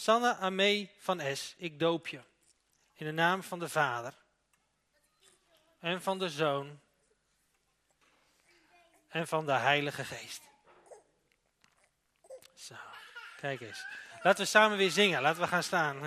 Sanne Amee van S, ik doop je. In de naam van de Vader. En van de Zoon. En van de Heilige Geest. Zo, kijk eens. Laten we samen weer zingen. Laten we gaan staan.